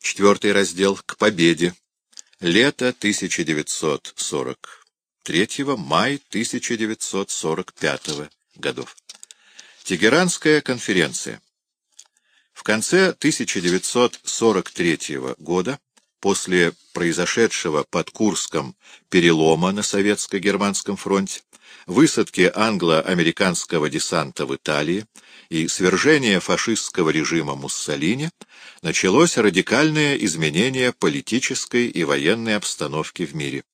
Четвертый раздел «К победе». Лето 1943, май 1945 годов. Тегеранская конференция. В конце 1943 года, после произошедшего под Курском перелома на Советско-Германском фронте, высадки англо-американского десанта в Италии и свержения фашистского режима Муссолини, началось радикальное изменение политической и военной обстановки в мире.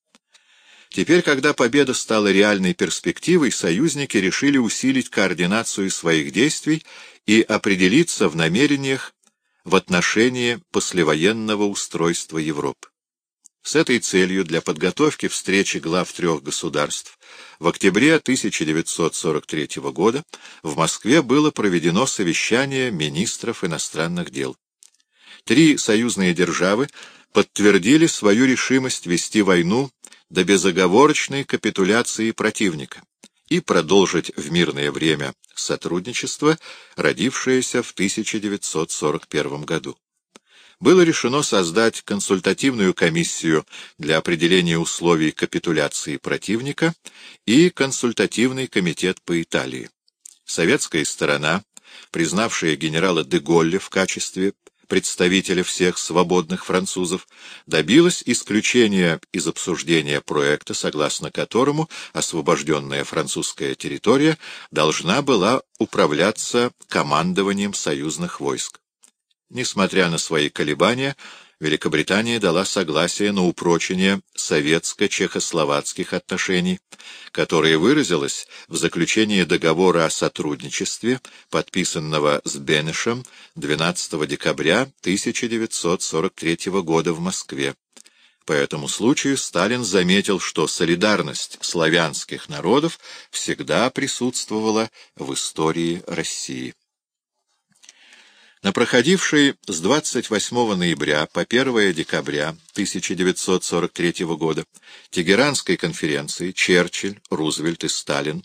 Теперь, когда победа стала реальной перспективой, союзники решили усилить координацию своих действий и определиться в намерениях в отношении послевоенного устройства Европы. С этой целью для подготовки встречи глав трех государств в октябре 1943 года в Москве было проведено совещание министров иностранных дел. Три союзные державы подтвердили свою решимость вести войну до безоговорочной капитуляции противника и продолжить в мирное время сотрудничество, родившееся в 1941 году. Было решено создать консультативную комиссию для определения условий капитуляции противника и консультативный комитет по Италии. Советская сторона, признавшая генерала де Голле в качестве представителя всех свободных французов, добилась исключения из обсуждения проекта, согласно которому освобожденная французская территория должна была управляться командованием союзных войск. Несмотря на свои колебания, Великобритания дала согласие на упрочение советско-чехословацких отношений, которое выразилось в заключении договора о сотрудничестве, подписанного с Бенешем 12 декабря 1943 года в Москве. По этому случаю Сталин заметил, что солидарность славянских народов всегда присутствовала в истории России. На проходившей с 28 ноября по 1 декабря 1943 года Тегеранской конференции Черчилль, Рузвельт и Сталин,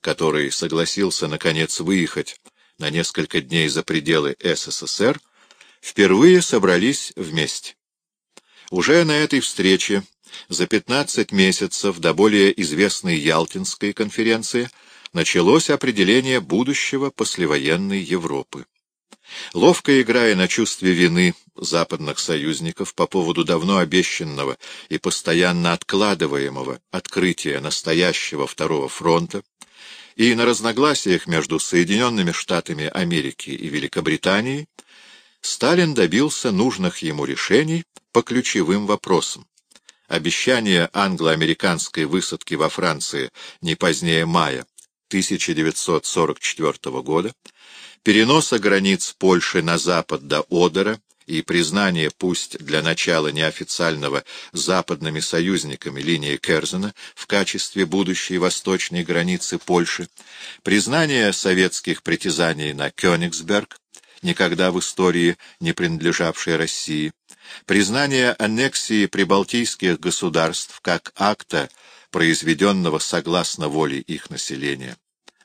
который согласился, наконец, выехать на несколько дней за пределы СССР, впервые собрались вместе. Уже на этой встрече за 15 месяцев до более известной Ялтинской конференции началось определение будущего послевоенной Европы. Ловко играя на чувстве вины западных союзников по поводу давно обещанного и постоянно откладываемого открытия настоящего Второго фронта и на разногласиях между Соединенными Штатами Америки и Великобританией, Сталин добился нужных ему решений по ключевым вопросам. Обещание англо-американской высадки во Франции не позднее мая 1944 года, переноса границ Польши на запад до Одера и признание, пусть для начала неофициального, западными союзниками линии Керзена в качестве будущей восточной границы Польши, признание советских притязаний на Кёнигсберг, никогда в истории не принадлежавшей России, признание аннексии прибалтийских государств как акта, произведенного согласно воле их населения.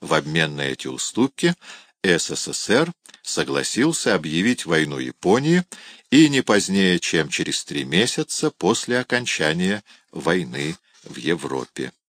В обмен на эти уступки СССР согласился объявить войну Японии и не позднее, чем через три месяца после окончания войны в Европе.